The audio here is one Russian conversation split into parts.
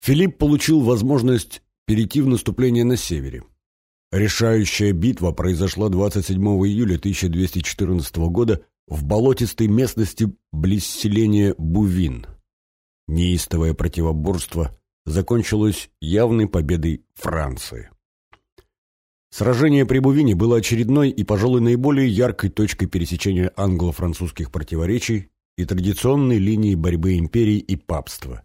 Филипп получил возможность перейти в наступление на севере. Решающая битва произошла 27 июля 1214 года в болотистой местности близ селения Бувин. Неистовое противоборство закончилось явной победой Франции. Сражение при Бувине было очередной и, пожалуй, наиболее яркой точкой пересечения англо-французских противоречий и традиционной линии борьбы империи и папства.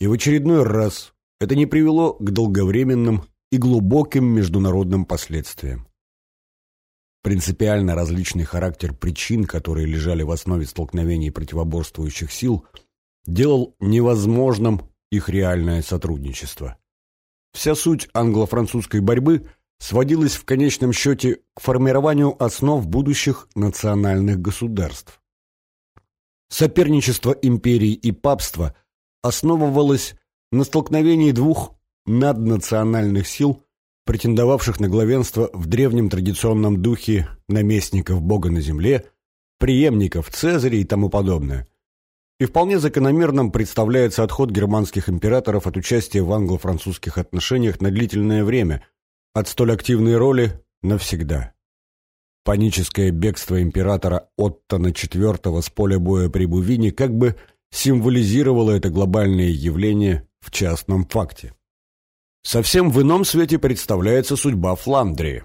И в очередной раз это не привело к долговременным и глубоким международным последствиям. Принципиально различный характер причин, которые лежали в основе столкновений противоборствующих сил, делал невозможным их реальное сотрудничество. Вся суть англо-французской борьбы сводилась в конечном счете к формированию основ будущих национальных государств. Соперничество империи и папства основывалось на столкновении двух наднациональных сил, претендовавших на главенство в древнем традиционном духе наместников Бога на земле, преемников Цезаря и тому подобное. И вполне закономерным представляется отход германских императоров от участия в англо-французских отношениях на длительное время, от столь активной роли навсегда. Паническое бегство императора Оттона IV с поля боя при Бувине как бы символизировало это глобальное явление в частном факте. Совсем в ином свете представляется судьба Фландрии.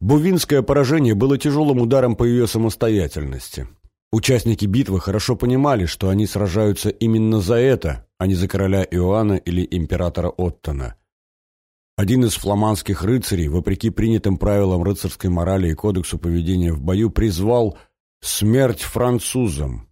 Бувинское поражение было тяжелым ударом по ее самостоятельности. Участники битвы хорошо понимали, что они сражаются именно за это, а не за короля Иоанна или императора Оттона. Один из фламандских рыцарей, вопреки принятым правилам рыцарской морали и кодексу поведения в бою, призвал «смерть французам».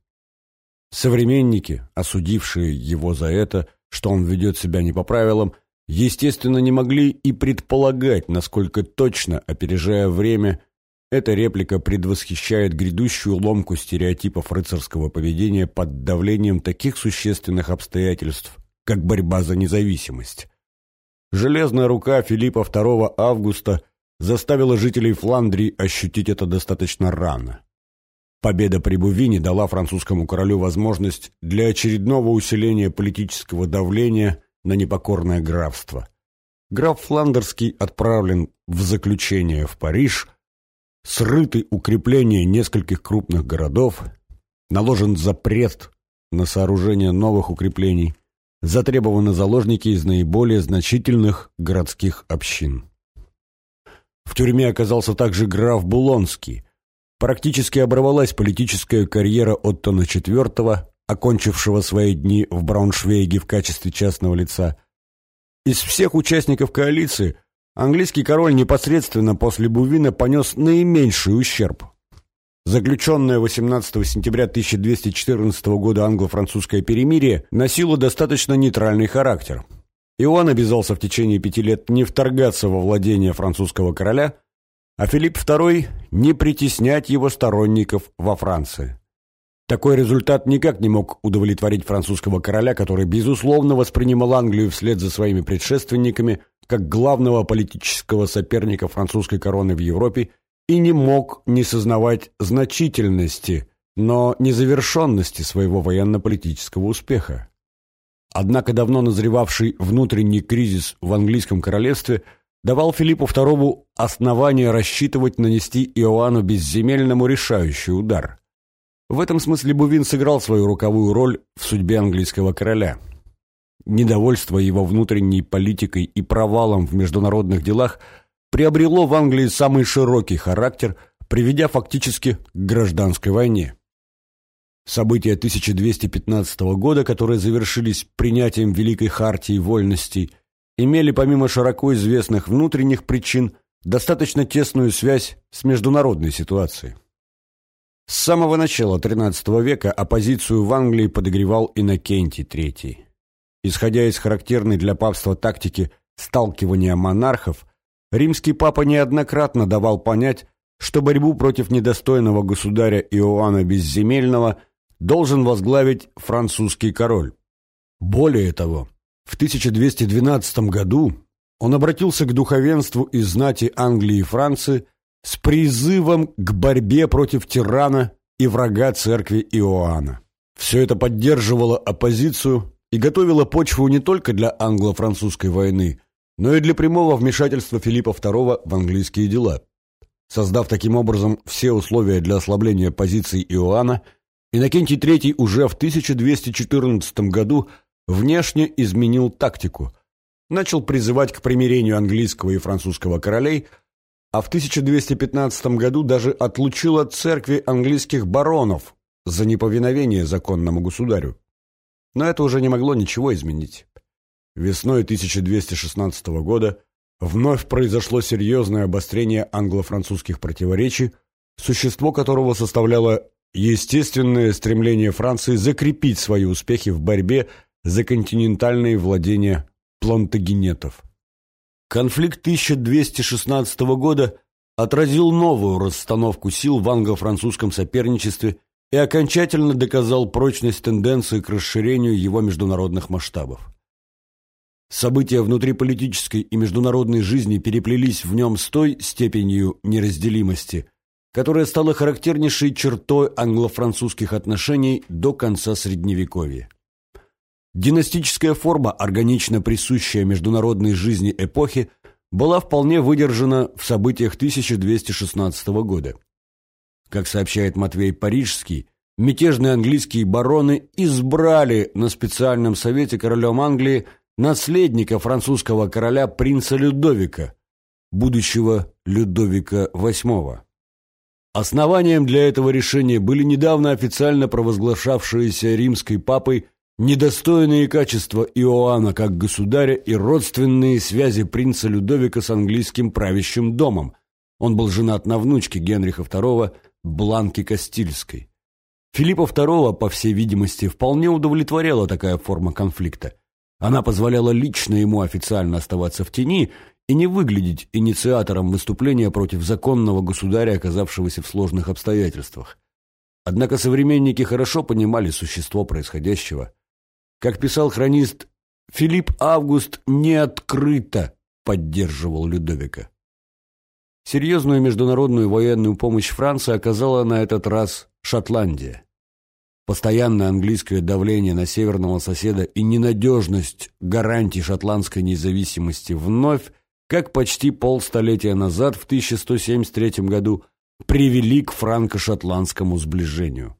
Современники, осудившие его за это, что он ведет себя не по правилам, естественно, не могли и предполагать, насколько точно, опережая время, эта реплика предвосхищает грядущую ломку стереотипов рыцарского поведения под давлением таких существенных обстоятельств, как борьба за независимость. Железная рука Филиппа II августа заставила жителей Фландрии ощутить это достаточно рано. Победа при Бувине дала французскому королю возможность для очередного усиления политического давления на непокорное графство. Граф Фландерский отправлен в заключение в Париж, срыты укрепления нескольких крупных городов, наложен запрет на сооружение новых укреплений, затребованы заложники из наиболее значительных городских общин. В тюрьме оказался также граф Булонский. Практически оборвалась политическая карьера Оттона IV, окончившего свои дни в Брауншвейге в качестве частного лица. Из всех участников коалиции английский король непосредственно после Бувина понес наименьший ущерб. Заключенное 18 сентября 1214 года англо-французское перемирие носило достаточно нейтральный характер. Иоанн обязался в течение пяти лет не вторгаться во владение французского короля, а Филипп II не притеснять его сторонников во Франции. Такой результат никак не мог удовлетворить французского короля, который, безусловно, воспринимал Англию вслед за своими предшественниками как главного политического соперника французской короны в Европе и не мог не сознавать значительности, но незавершенности своего военно-политического успеха. Однако давно назревавший внутренний кризис в английском королевстве давал Филиппу II основание рассчитывать нанести Иоанну Безземельному решающий удар. В этом смысле Бувин сыграл свою руковую роль в судьбе английского короля. Недовольство его внутренней политикой и провалом в международных делах – приобрело в Англии самый широкий характер, приведя фактически к гражданской войне. События 1215 года, которые завершились принятием Великой Хартии Вольностей, имели помимо широко известных внутренних причин достаточно тесную связь с международной ситуацией. С самого начала XIII века оппозицию в Англии подогревал Иннокентий III. Исходя из характерной для папства тактики сталкивания монархов, римский папа неоднократно давал понять, что борьбу против недостойного государя Иоанна Безземельного должен возглавить французский король. Более того, в 1212 году он обратился к духовенству из знати Англии и Франции с призывом к борьбе против тирана и врага церкви Иоанна. Все это поддерживало оппозицию и готовила почву не только для англо-французской войны, но и для прямого вмешательства Филиппа II в английские дела. Создав таким образом все условия для ослабления позиций Иоанна, Иннокентий III уже в 1214 году внешне изменил тактику, начал призывать к примирению английского и французского королей, а в 1215 году даже отлучил от церкви английских баронов за неповиновение законному государю. Но это уже не могло ничего изменить. Весной 1216 года вновь произошло серьезное обострение англо-французских противоречий, существо которого составляло естественное стремление Франции закрепить свои успехи в борьбе за континентальные владения плантагенетов. Конфликт 1216 года отразил новую расстановку сил в англо-французском соперничестве и окончательно доказал прочность тенденции к расширению его международных масштабов. События внутриполитической и международной жизни переплелись в нем с той степенью неразделимости, которая стала характернейшей чертой англо-французских отношений до конца Средневековья. Династическая форма, органично присущая международной жизни эпохи, была вполне выдержана в событиях 1216 года. Как сообщает Матвей Парижский, мятежные английские бароны избрали на специальном совете королем Англии наследника французского короля принца Людовика, будущего Людовика VIII. Основанием для этого решения были недавно официально провозглашавшиеся римской папой недостойные качества Иоанна как государя и родственные связи принца Людовика с английским правящим домом. Он был женат на внучке Генриха II, Бланки Кастильской. Филиппа II, по всей видимости, вполне удовлетворяла такая форма конфликта. Она позволяла лично ему официально оставаться в тени и не выглядеть инициатором выступления против законного государя, оказавшегося в сложных обстоятельствах. Однако современники хорошо понимали существо происходящего. Как писал хронист, Филипп Август неоткрыто поддерживал Людовика. Серьезную международную военную помощь Франции оказала на этот раз Шотландия. Постоянное английское давление на северного соседа и ненадежность гарантий шотландской независимости вновь, как почти полстолетия назад, в 1173 году, привели к франко-шотландскому сближению.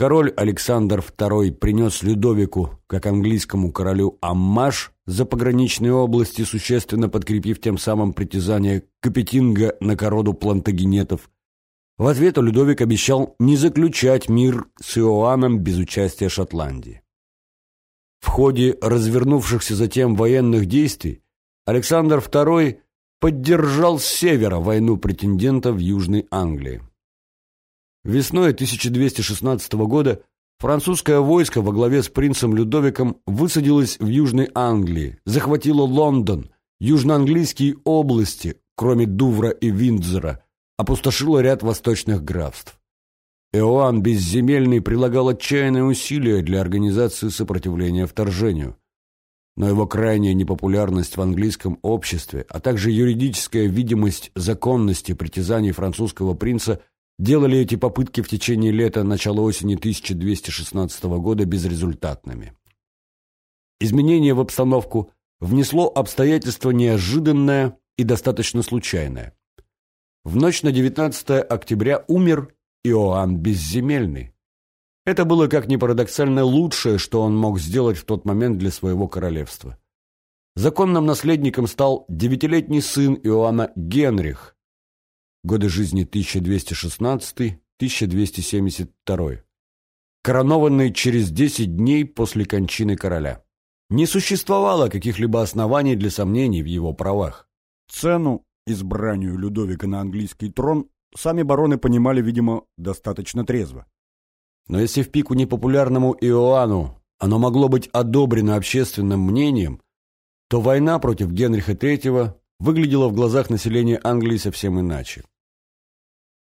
Король Александр II принес Людовику, как английскому королю, аммаж за пограничные области, существенно подкрепив тем самым притязание Капетинга на короду плантагенетов. В ответ Людовик обещал не заключать мир с Иоанном без участия Шотландии. В ходе развернувшихся затем военных действий Александр II поддержал с севера войну претендентов в Южной Англии. Весной 1216 года Французское войско во главе с принцем Людовиком высадилось в Южной Англии, захватило Лондон, южноанглийские области, кроме Дувра и Виндзора, опустошило ряд восточных графств. Иоанн Безземельный прилагал отчаянные усилия для организации сопротивления вторжению. Но его крайняя непопулярность в английском обществе, а также юридическая видимость законности притязаний французского принца делали эти попытки в течение лета, начала осени 1216 года безрезультатными. Изменение в обстановку внесло обстоятельство неожиданное и достаточно случайное. В ночь на 19 октября умер Иоанн Безземельный. Это было, как ни парадоксально, лучшее, что он мог сделать в тот момент для своего королевства. Законным наследником стал девятилетний сын Иоанна Генрих, годы жизни 1216-1272, коронованный через 10 дней после кончины короля. Не существовало каких-либо оснований для сомнений в его правах. Цену избранию Людовика на английский трон сами бароны понимали, видимо, достаточно трезво. Но если в пику непопулярному Иоанну оно могло быть одобрено общественным мнением, то война против Генриха III выглядела в глазах населения Англии совсем иначе.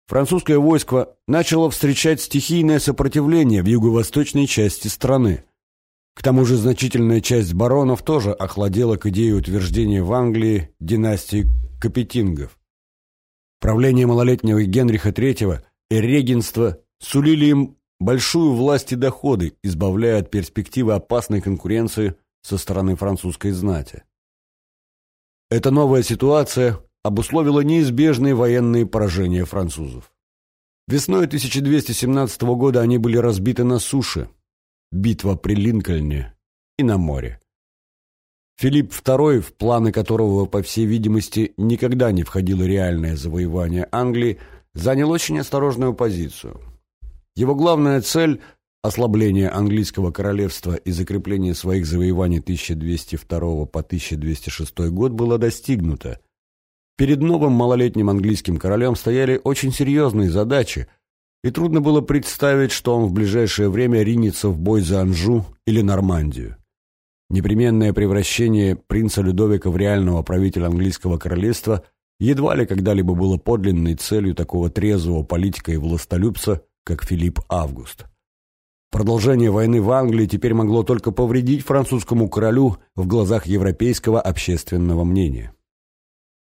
Французское войско начало встречать стихийное сопротивление в юго-восточной части страны. К тому же значительная часть баронов тоже охладела к идее утверждения в Англии династии Капетингов. Правление малолетнего Генриха III и регенство сулили им большую власть и доходы, избавляя от перспективы опасной конкуренции со стороны французской знати. Эта новая ситуация обусловила неизбежные военные поражения французов. Весной 1217 года они были разбиты на суше, битва при Линкольне и на море. Филипп II, в планы которого, по всей видимости, никогда не входило реальное завоевание Англии, занял очень осторожную позицию. Его главная цель – ослабление английского королевства и закрепление своих завоеваний 1202 по 1206 год была достигнута. Перед новым малолетним английским королем стояли очень серьезные задачи, и трудно было представить, что он в ближайшее время ринется в бой за Анжу или Нормандию. Непременное превращение принца Людовика в реального правителя английского королевства едва ли когда-либо было подлинной целью такого трезвого политика и властолюбца, как Филипп Август. Продолжение войны в Англии теперь могло только повредить французскому королю в глазах европейского общественного мнения.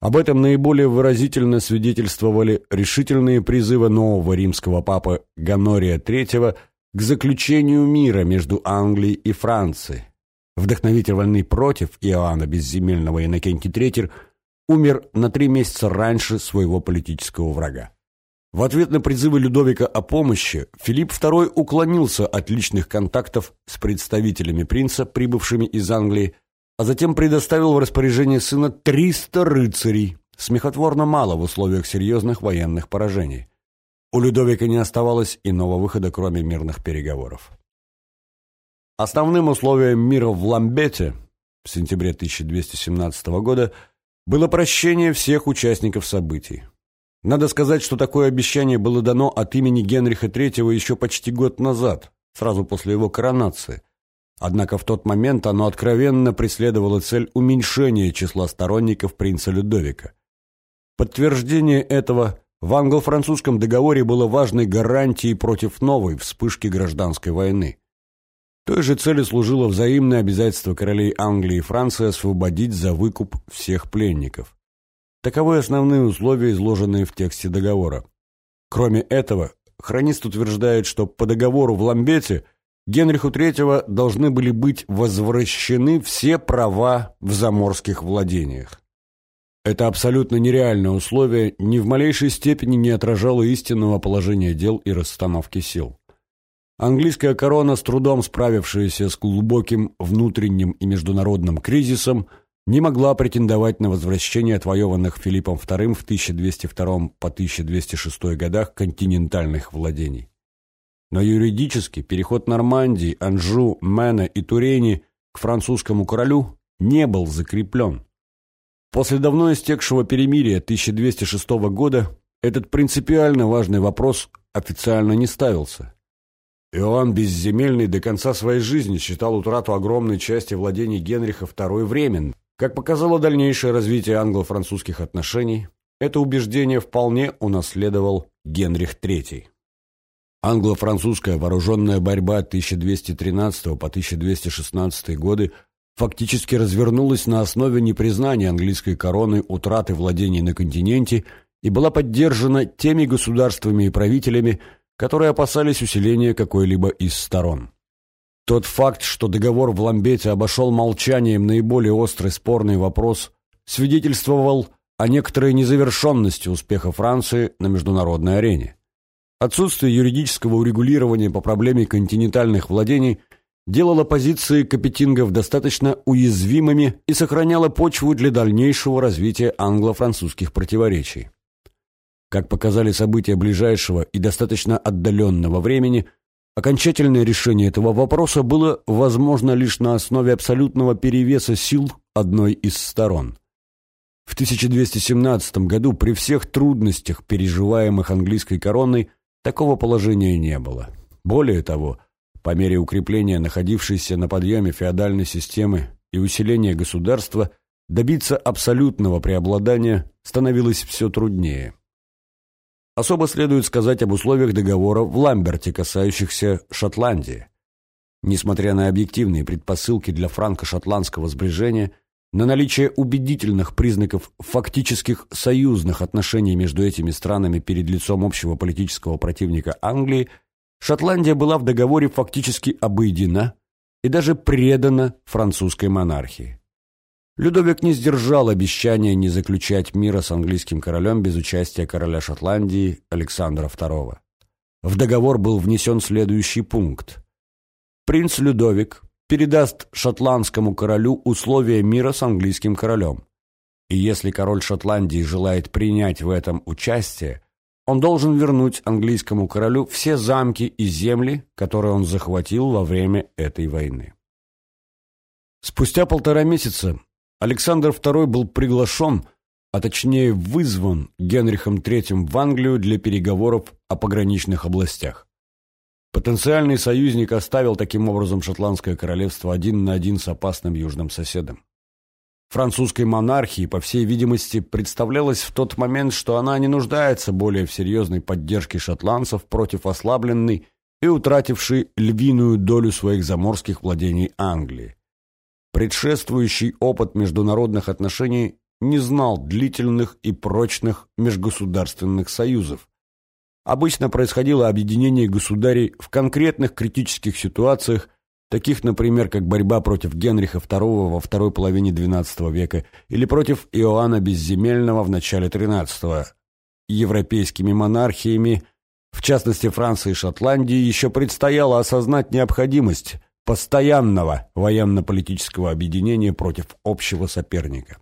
Об этом наиболее выразительно свидетельствовали решительные призывы нового римского папы Ганория III к заключению мира между Англией и Францией, Вдохновитель войны против Иоанна Безземельного Иннокентий III умер на три месяца раньше своего политического врага. В ответ на призывы Людовика о помощи Филипп II уклонился от личных контактов с представителями принца, прибывшими из Англии, а затем предоставил в распоряжение сына 300 рыцарей, смехотворно мало в условиях серьезных военных поражений. У Людовика не оставалось иного выхода, кроме мирных переговоров. Основным условием мира в Ламбете в сентябре 1217 года было прощение всех участников событий. Надо сказать, что такое обещание было дано от имени Генриха III еще почти год назад, сразу после его коронации. Однако в тот момент оно откровенно преследовало цель уменьшения числа сторонников принца Людовика. Подтверждение этого в англо-французском договоре было важной гарантией против новой вспышки гражданской войны. Той же цели служило взаимное обязательство королей Англии и Франции освободить за выкуп всех пленников. Таковы основные условия, изложенные в тексте договора. Кроме этого, хронист утверждает, что по договору в Ламбете Генриху III должны были быть возвращены все права в заморских владениях. Это абсолютно нереальное условие ни в малейшей степени не отражало истинного положения дел и расстановки сил. Английская корона, с трудом справившаяся с глубоким внутренним и международным кризисом, не могла претендовать на возвращение отвоеванных Филиппом II в 1202 по 1206 годах континентальных владений. Но юридически переход Нормандии, Анжу, Мэна и Турени к французскому королю не был закреплен. После давно истекшего перемирия 1206 года этот принципиально важный вопрос официально не ставился. Иоанн Безземельный до конца своей жизни считал утрату огромной части владений Генриха II временной. Как показало дальнейшее развитие англо-французских отношений, это убеждение вполне унаследовал Генрих III. Англо-французская вооруженная борьба 1213 по 1216 годы фактически развернулась на основе непризнания английской короны утраты владений на континенте и была поддержана теми государствами и правителями, которые опасались усиления какой-либо из сторон. Тот факт, что договор в Ламбете обошел молчанием наиболее острый спорный вопрос, свидетельствовал о некоторой незавершенности успеха Франции на международной арене. Отсутствие юридического урегулирования по проблеме континентальных владений делало позиции капетингов достаточно уязвимыми и сохраняло почву для дальнейшего развития англо-французских противоречий. Как показали события ближайшего и достаточно отдаленного времени, окончательное решение этого вопроса было возможно лишь на основе абсолютного перевеса сил одной из сторон. В 1217 году при всех трудностях, переживаемых английской короной, такого положения не было. Более того, по мере укрепления находившейся на подъеме феодальной системы и усиления государства, добиться абсолютного преобладания становилось все труднее. Особо следует сказать об условиях договора в Ламберте, касающихся Шотландии. Несмотря на объективные предпосылки для франко-шотландского сближения, на наличие убедительных признаков фактических союзных отношений между этими странами перед лицом общего политического противника Англии, Шотландия была в договоре фактически обойдена и даже предана французской монархии. Людовик не сдержал обещания не заключать мира с английским королем без участия короля Шотландии Александра II. В договор был внесен следующий пункт. Принц Людовик передаст шотландскому королю условия мира с английским королем. И если король Шотландии желает принять в этом участие, он должен вернуть английскому королю все замки и земли, которые он захватил во время этой войны. Спустя полтора месяца Александр II был приглашен, а точнее вызван Генрихом III в Англию для переговоров о пограничных областях. Потенциальный союзник оставил таким образом шотландское королевство один на один с опасным южным соседом. Французской монархии, по всей видимости, представлялось в тот момент, что она не нуждается более в серьезной поддержке шотландцев против ослабленной и утратившей львиную долю своих заморских владений Англии. Предшествующий опыт международных отношений не знал длительных и прочных межгосударственных союзов, Обычно происходило объединение государей в конкретных критических ситуациях, таких, например, как борьба против Генриха II во второй половине XII века или против Иоанна Безземельного в начале XIII. Европейскими монархиями, в частности Франции и Шотландии, еще предстояло осознать необходимость постоянного военно-политического объединения против общего соперника.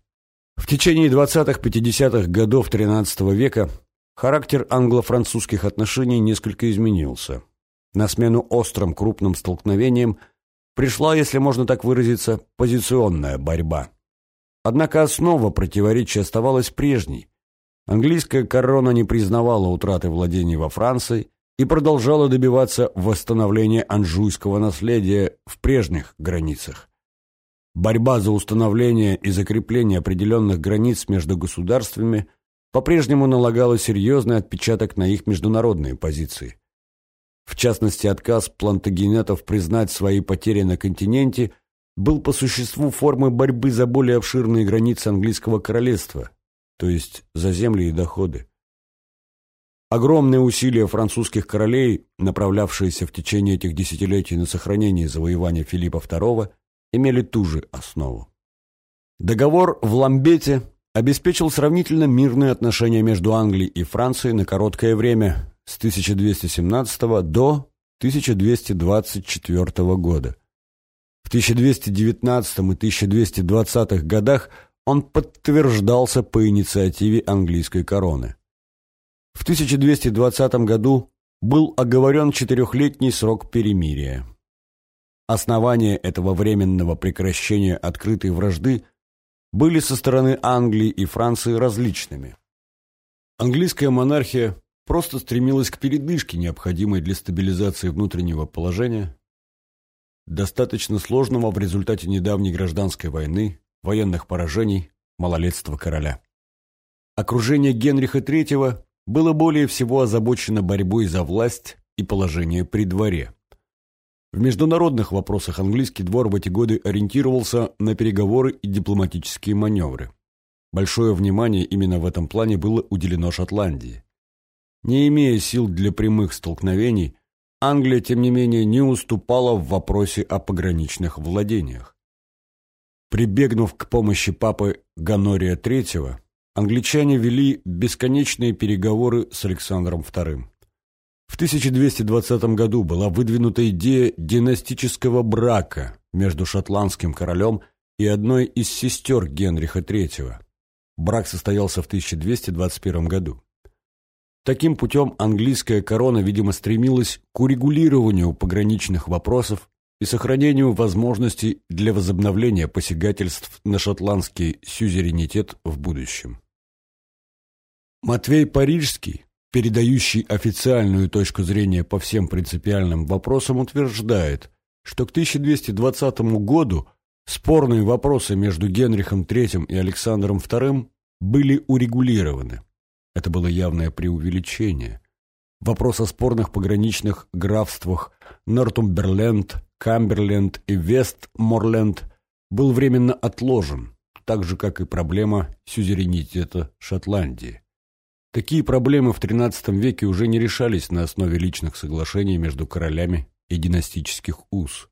В течение 20-50-х годов XIII века Характер англо-французских отношений несколько изменился. На смену острым крупным столкновениям пришла, если можно так выразиться, позиционная борьба. Однако основа противоречия оставалась прежней. Английская корона не признавала утраты владений во Франции и продолжала добиваться восстановления анжуйского наследия в прежних границах. Борьба за установление и закрепление определенных границ между государствами – по-прежнему налагало серьезный отпечаток на их международные позиции. В частности, отказ плантагенетов признать свои потери на континенте был по существу формой борьбы за более обширные границы английского королевства, то есть за земли и доходы. Огромные усилия французских королей, направлявшиеся в течение этих десятилетий на сохранение завоевания Филиппа II, имели ту же основу. Договор в Ламбете обеспечил сравнительно мирные отношения между Англией и Францией на короткое время с 1217 до 1224 года. В 1219 и 1220 годах он подтверждался по инициативе английской короны. В 1220 году был оговорен четырехлетний срок перемирия. Основания этого временного прекращения открытой вражды были со стороны Англии и Франции различными. Английская монархия просто стремилась к передышке, необходимой для стабилизации внутреннего положения, достаточно сложного в результате недавней гражданской войны, военных поражений, малолетства короля. Окружение Генриха III было более всего озабочено борьбой за власть и положение при дворе. В международных вопросах английский двор в эти годы ориентировался на переговоры и дипломатические маневры. Большое внимание именно в этом плане было уделено Шотландии. Не имея сил для прямых столкновений, Англия, тем не менее, не уступала в вопросе о пограничных владениях. Прибегнув к помощи папы Ганория III, англичане вели бесконечные переговоры с Александром II. В 1220 году была выдвинута идея династического брака между шотландским королем и одной из сестер Генриха III. Брак состоялся в 1221 году. Таким путем английская корона, видимо, стремилась к урегулированию пограничных вопросов и сохранению возможностей для возобновления посягательств на шотландский сюзеренитет в будущем. Матвей Парижский передающий официальную точку зрения по всем принципиальным вопросам, утверждает, что к 1220 году спорные вопросы между Генрихом III и Александром II были урегулированы. Это было явное преувеличение. Вопрос о спорных пограничных графствах Нортумберленд, Камберленд и Вестморленд был временно отложен, так же, как и проблема сюзеренитета Шотландии. Такие проблемы в XIII веке уже не решались на основе личных соглашений между королями и династических уз.